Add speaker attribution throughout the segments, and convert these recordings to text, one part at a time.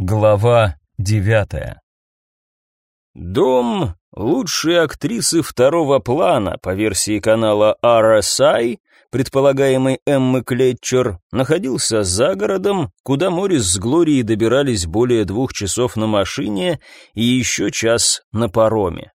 Speaker 1: Глава девятая. Дом лучшей актрисы второго плана по версии канала RSI, предполагаемой Эммы Клетчер, находился за городом, куда Морис с Глорией добирались более двух часов на машине и еще час на пароме.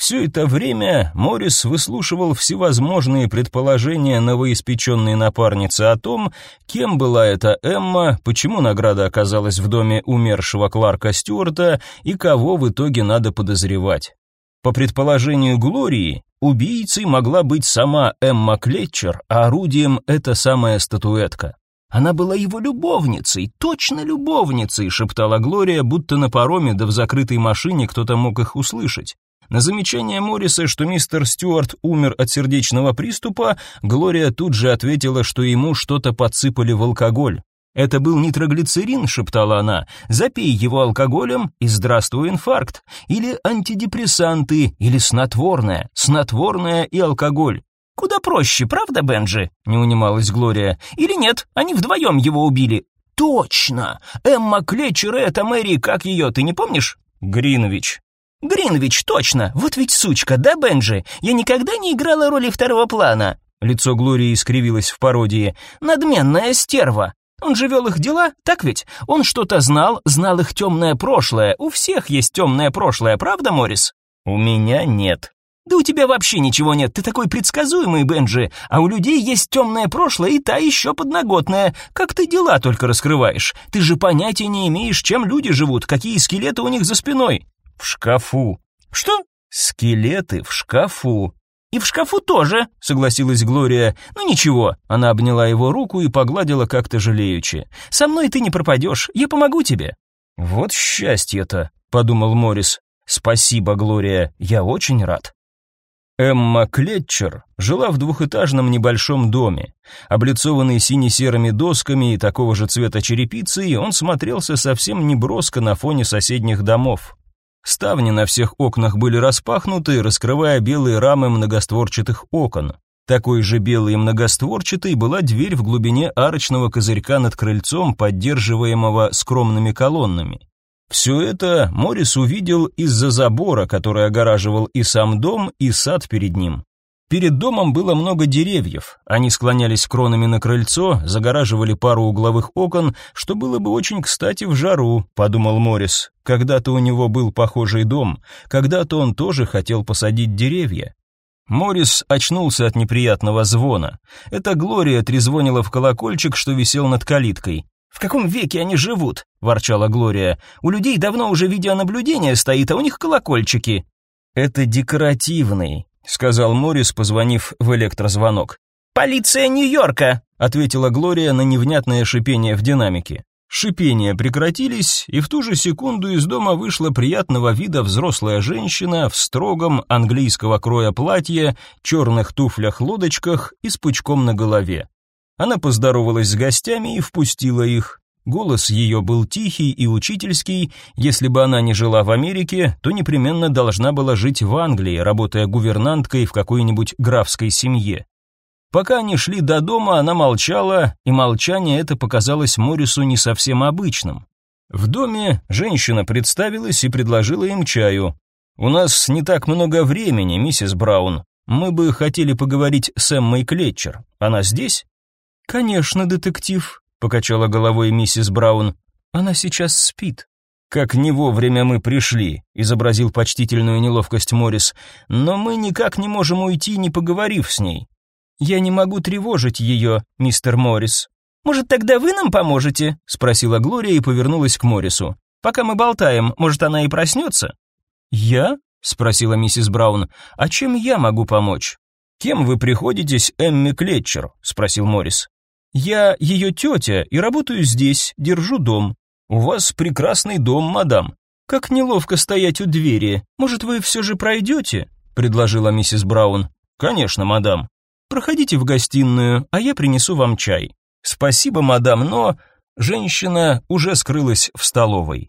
Speaker 1: Все это время Морис выслушивал всевозможные предположения новоиспеченной напарницы о том, кем была эта Эмма, почему награда оказалась в доме умершего Кларка Стюарта и кого в итоге надо подозревать. По предположению Глории, убийцей могла быть сама Эмма Клетчер, а орудием эта самая статуэтка. Она была его любовницей, точно любовницей, шептала Глория, будто на пароме да в закрытой машине кто-то мог их услышать. На замечание Морриса, что мистер Стюарт умер от сердечного приступа, Глория тут же ответила, что ему что-то подсыпали в алкоголь. «Это был нитроглицерин», — шептала она, — «запей его алкоголем, и здравствуй инфаркт. Или антидепрессанты, или снотворное, снотворное и алкоголь». «Куда проще, правда, Бенджи?» — не унималась Глория. «Или нет, они вдвоем его убили». «Точно! Эмма Клетчер и это Мэри, как ее, ты не помнишь?» «Гринович», «Гринвич, точно! Вот ведь сучка, да, Бенджи? Я никогда не играла роли второго плана!» Лицо Глории искривилось в пародии. «Надменная стерва! Он же вел их дела, так ведь? Он что-то знал, знал их темное прошлое. У всех есть темное прошлое, правда, Моррис?» «У меня нет». «Да у тебя вообще ничего нет, ты такой предсказуемый, Бенджи, а у людей есть темное прошлое и та еще подноготная. Как ты дела только раскрываешь? Ты же понятия не имеешь, чем люди живут, какие скелеты у них за спиной». В шкафу. Что? Скелеты в шкафу. И в шкафу тоже, согласилась Глория. Ну ничего, она обняла его руку и погладила как-то жалеючи. Со мной ты не пропадешь, я помогу тебе. Вот счастье-то, подумал Морис. Спасибо, Глория, я очень рад. Эмма Клетчер жила в двухэтажном небольшом доме. Облицованный сине-серыми досками и такого же цвета черепицей, он смотрелся совсем неброско на фоне соседних домов. Ставни на всех окнах были распахнуты, раскрывая белые рамы многостворчатых окон. Такой же белой и многостворчатой была дверь в глубине арочного козырька над крыльцом, поддерживаемого скромными колоннами. Все это Морис увидел из-за забора, который огораживал и сам дом, и сад перед ним. Перед домом было много деревьев. Они склонялись кронами на крыльцо, загораживали пару угловых окон, что было бы очень кстати в жару, подумал Морис. Когда-то у него был похожий дом, когда-то он тоже хотел посадить деревья. Морис очнулся от неприятного звона. Это Глория трезвонила в колокольчик, что висел над калиткой. «В каком веке они живут?» – ворчала Глория. «У людей давно уже видеонаблюдение стоит, а у них колокольчики». «Это декоративный», сказал Морис, позвонив в электрозвонок. Полиция Нью-Йорка, ответила Глория на невнятное шипение в динамике. Шипения прекратились, и в ту же секунду из дома вышла приятного вида взрослая женщина в строгом английского кроя платье, черных туфлях-лодочках и с пучком на голове. Она поздоровалась с гостями и впустила их. Голос ее был тихий и учительский, если бы она не жила в Америке, то непременно должна была жить в Англии, работая гувернанткой в какой-нибудь графской семье. Пока они шли до дома, она молчала, и молчание это показалось Морису не совсем обычным. В доме женщина представилась и предложила им чаю. «У нас не так много времени, миссис Браун. Мы бы хотели поговорить с Эммой Клетчер. Она здесь?» «Конечно, детектив», покачала головой миссис Браун. Она сейчас спит. Как не вовремя мы пришли, изобразил почтительную неловкость Моррис. Но мы никак не можем уйти, не поговорив с ней. Я не могу тревожить ее, мистер Моррис. Может, тогда вы нам поможете? спросила Глория и повернулась к Моррису. Пока мы болтаем, может, она и проснется?» «Я?» — спросила миссис Браун. «А чем я могу помочь?» «Кем вы приходитесь Эмми Клетчер?» — спросил Моррис. Я ее тетя и работаю здесь, держу дом. У вас прекрасный дом, мадам. Как неловко стоять у двери. Может, вы все же пройдете?» — предложила миссис Браун. «Конечно, мадам. Проходите в гостиную, а я принесу вам чай». «Спасибо, мадам, но...» Женщина уже скрылась в столовой.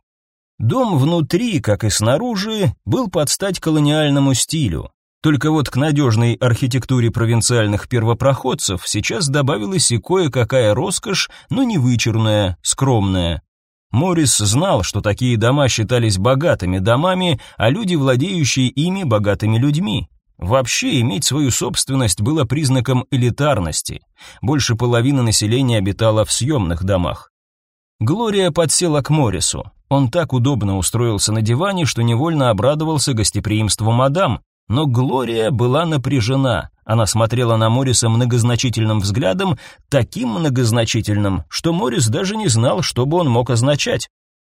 Speaker 1: Дом внутри, как и снаружи, был под стать колониальному стилю. Только вот к надежной архитектуре провинциальных первопроходцев сейчас добавилась и кое-какая роскошь, но не вычурная, скромная. Моррис знал, что такие дома считались богатыми домами, а люди, владеющие ими, богатыми людьми. Вообще, иметь свою собственность было признаком элитарности. Больше половины населения обитало в съемных домах. Глория подсела к Моррису. Он так удобно устроился на диване, что невольно обрадовался гостеприимству мадам, но Глория была напряжена. Она смотрела на Морриса многозначительным взглядом, таким многозначительным, что Моррис даже не знал, что бы он мог означать.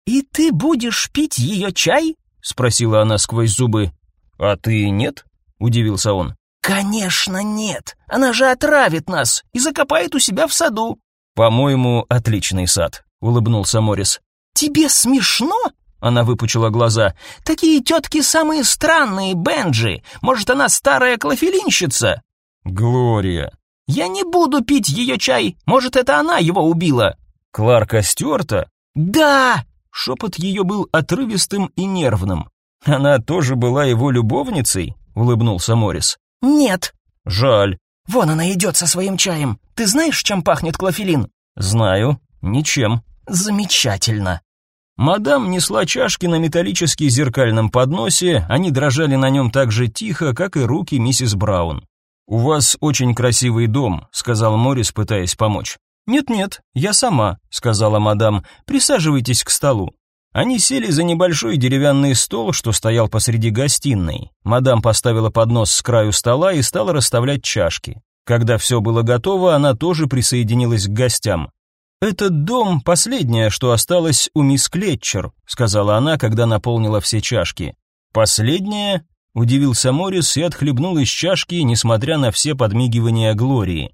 Speaker 2: «И ты будешь пить ее чай?» — спросила она сквозь зубы.
Speaker 1: «А ты нет?» — удивился он.
Speaker 2: «Конечно нет. Она же отравит нас и закопает у себя в саду».
Speaker 1: «По-моему, отличный сад», — улыбнулся Моррис.
Speaker 2: «Тебе смешно?» Она выпучила глаза. «Такие тетки самые странные, Бенджи. Может, она старая клофелинщица?»
Speaker 1: «Глория».
Speaker 2: «Я не буду пить ее чай. Может, это она его убила?»
Speaker 1: «Кларка Стюарта?»
Speaker 2: «Да!»
Speaker 1: Шепот ее был отрывистым и нервным. «Она тоже была его любовницей?» улыбнулся Морис.
Speaker 2: Нет.
Speaker 1: Жаль.
Speaker 2: Вон она идет со своим чаем. Ты знаешь, чем пахнет клофелин?
Speaker 1: Знаю. Ничем.
Speaker 2: Замечательно.
Speaker 1: Мадам несла чашки на металлический зеркальном подносе, они дрожали на нем так же тихо, как и руки миссис Браун. «У вас очень красивый дом», — сказал Морис, пытаясь помочь. «Нет-нет, я сама», — сказала мадам. «Присаживайтесь к столу». Они сели за небольшой деревянный стол, что стоял посреди гостиной. Мадам поставила поднос с краю стола и стала расставлять чашки. Когда все было готово, она тоже присоединилась к гостям. «Этот дом — последнее, что осталось у мисс Клетчер», — сказала она, когда наполнила все чашки. «Последнее?» — удивился Моррис и отхлебнул из чашки, несмотря на все подмигивания Глории.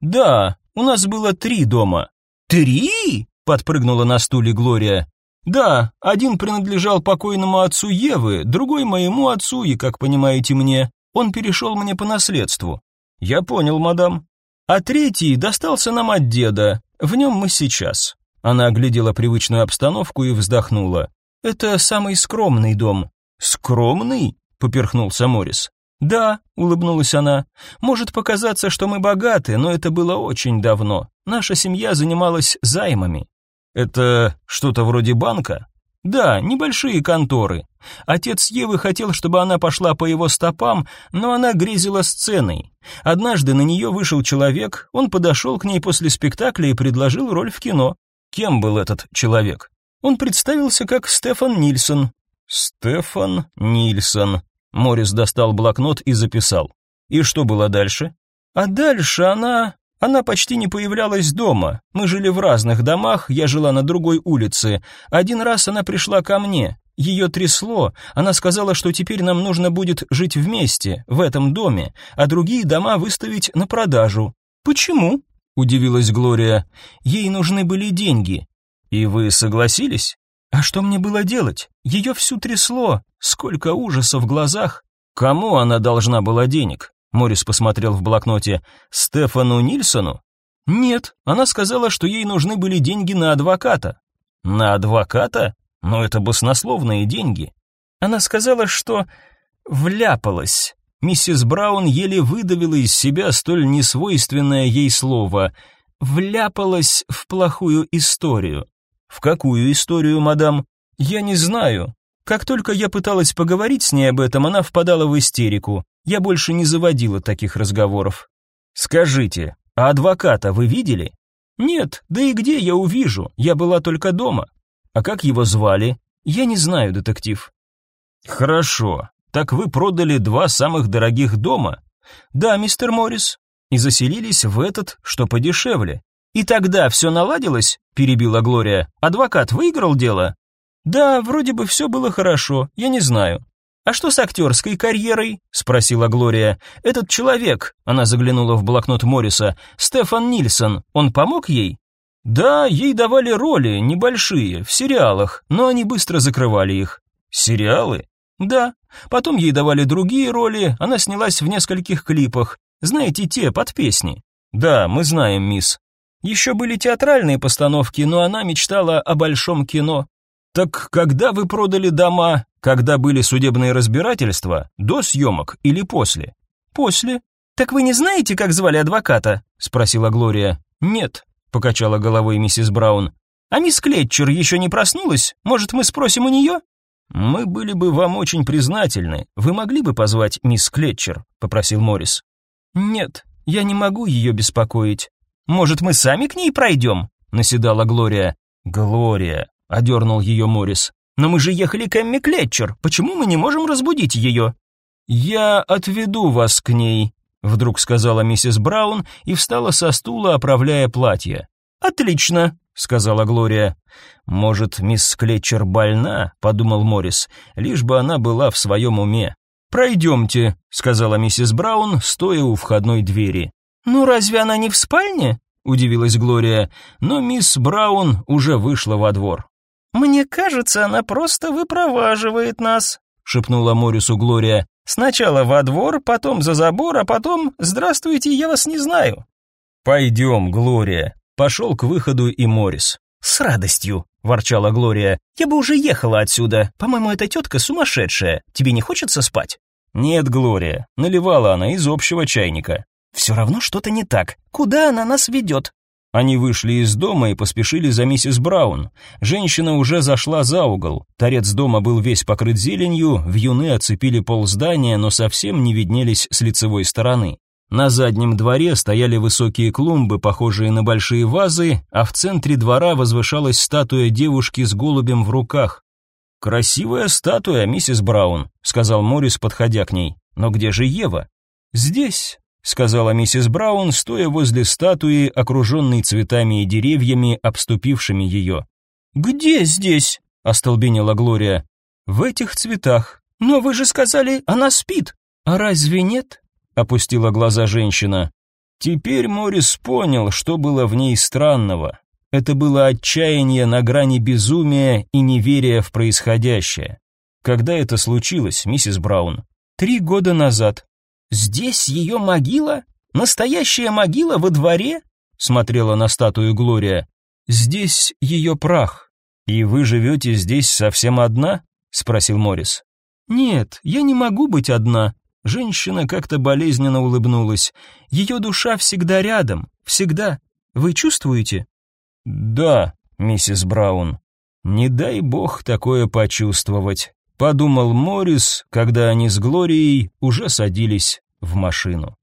Speaker 1: «Да, у нас было три дома».
Speaker 2: «Три?»
Speaker 1: — подпрыгнула на стуле Глория. Да, один принадлежал покойному отцу Евы, другой моему отцу, и, как понимаете мне, он перешел мне по наследству. Я понял, мадам. А третий достался нам от деда. В нем мы сейчас. Она оглядела привычную обстановку и вздохнула. Это самый скромный дом. Скромный? поперхнулся Морис. Да, улыбнулась она. Может показаться, что мы богаты, но это было очень давно. Наша семья занималась займами. Это что-то вроде банка? Да, небольшие конторы. Отец Евы хотел, чтобы она пошла по его стопам, но она грезила сценой. Однажды на нее вышел человек, он подошел к ней после спектакля и предложил роль в кино. Кем был этот человек? Он представился как Стефан Нильсон. Стефан Нильсон. Морис достал блокнот и записал. И что было дальше? А дальше она она почти не появлялась дома. Мы жили в разных домах, я жила на другой улице. Один раз она пришла ко мне. Ее трясло. Она сказала, что теперь нам нужно будет жить вместе, в этом доме, а другие дома выставить на продажу. Почему? удивилась Глория. Ей нужны были деньги. И вы согласились? А что мне было делать? Ее всю трясло. Сколько ужаса в глазах. Кому она должна была денег? Морис посмотрел в блокноте. Стефану Нильсону? Нет, она сказала, что ей нужны были деньги на адвоката. На адвоката? Но это баснословные деньги. Она сказала, что вляпалась. Миссис Браун еле выдавила из себя столь несвойственное ей слово. Вляпалась в плохую историю. В какую историю, мадам? Я не знаю. Как только я пыталась поговорить с ней об этом, она впадала в истерику. Я больше не заводила таких разговоров. Скажите, а адвоката вы видели? Нет, да и где я увижу? Я была только дома. А как его звали? Я не знаю, детектив. Хорошо. Так вы продали два самых дорогих дома? Да, мистер Моррис. И заселились в этот, что подешевле. И тогда все наладилось? перебила Глория. Адвокат выиграл дело? Да, вроде бы все было хорошо. Я не знаю. «А что с актерской карьерой?» — спросила Глория. «Этот человек», — она заглянула в блокнот Морриса, «Стефан Нильсон, он помог ей?» «Да, ей давали роли, небольшие, в сериалах, но они быстро закрывали их». «Сериалы?» «Да. Потом ей давали другие роли, она снялась в нескольких клипах. Знаете, те, под песни». «Да, мы знаем, мисс». Еще были театральные постановки, но она мечтала о большом кино. Так когда вы продали дома, когда были судебные разбирательства, до съемок или после? После. Так вы не знаете, как звали адвоката? спросила Глория. Нет, покачала головой миссис Браун.
Speaker 2: А мисс Клетчер еще не проснулась? Может, мы спросим у нее?»
Speaker 1: «Мы были бы вам очень признательны. Вы могли бы позвать мисс Клетчер?» — попросил Моррис.
Speaker 2: «Нет, я не могу ее беспокоить. Может, мы сами к ней пройдем?» — наседала Глория.
Speaker 1: «Глория», — одернул ее Моррис.
Speaker 2: «Но мы же ехали к Эмми Клетчер. Почему мы не можем разбудить ее?»
Speaker 1: «Я отведу вас к ней», — вдруг сказала миссис Браун и встала со стула, оправляя платье.
Speaker 2: «Отлично», — сказала Глория.
Speaker 1: «Может, мисс Клетчер больна?» — подумал Моррис, лишь бы она была в своем уме.
Speaker 2: «Пройдемте», — сказала миссис Браун,
Speaker 1: стоя у входной двери.
Speaker 2: «Ну разве она не в спальне?» — удивилась Глория, но мисс Браун уже вышла во двор. «Мне кажется, она просто выпроваживает нас», — шепнула Моррису Глория. «Сначала во двор, потом за забор, а потом «Здравствуйте, я вас не знаю».
Speaker 1: «Пойдем, Глория», Пошел к выходу и Морис.
Speaker 2: «С радостью», — ворчала Глория. «Я бы уже ехала отсюда. По-моему, эта тетка сумасшедшая. Тебе не хочется спать?»
Speaker 1: «Нет, Глория», — наливала она из общего чайника.
Speaker 2: «Все равно что-то не так. Куда она нас ведет?»
Speaker 1: Они вышли из дома и поспешили за миссис Браун. Женщина уже зашла за угол. Торец дома был весь покрыт зеленью, вьюны оцепили пол здания, но совсем не виднелись с лицевой стороны. На заднем дворе стояли высокие клумбы, похожие на большие вазы, а в центре двора возвышалась статуя девушки с голубем в руках. «Красивая статуя, миссис Браун», — сказал Моррис, подходя к ней. «Но где же Ева?»
Speaker 2: «Здесь», — сказала
Speaker 1: миссис Браун, стоя возле статуи, окруженной цветами и деревьями, обступившими ее.
Speaker 2: «Где здесь?» — остолбенела Глория.
Speaker 1: «В этих цветах».
Speaker 2: «Но вы же сказали, она спит».
Speaker 1: «А разве нет?» опустила глаза женщина. Теперь Морис понял, что было в ней странного. Это было отчаяние на грани безумия и неверия в происходящее. Когда это случилось, миссис Браун?
Speaker 2: Три года назад. Здесь ее могила? Настоящая могила во дворе? Смотрела на статую Глория.
Speaker 1: Здесь ее прах. И вы живете здесь совсем одна? Спросил Морис.
Speaker 2: Нет, я не могу быть одна. Женщина как-то болезненно улыбнулась. Ее душа всегда рядом, всегда. Вы чувствуете?
Speaker 1: Да, миссис Браун. Не дай бог такое почувствовать, подумал Морис, когда они с Глорией уже садились в машину.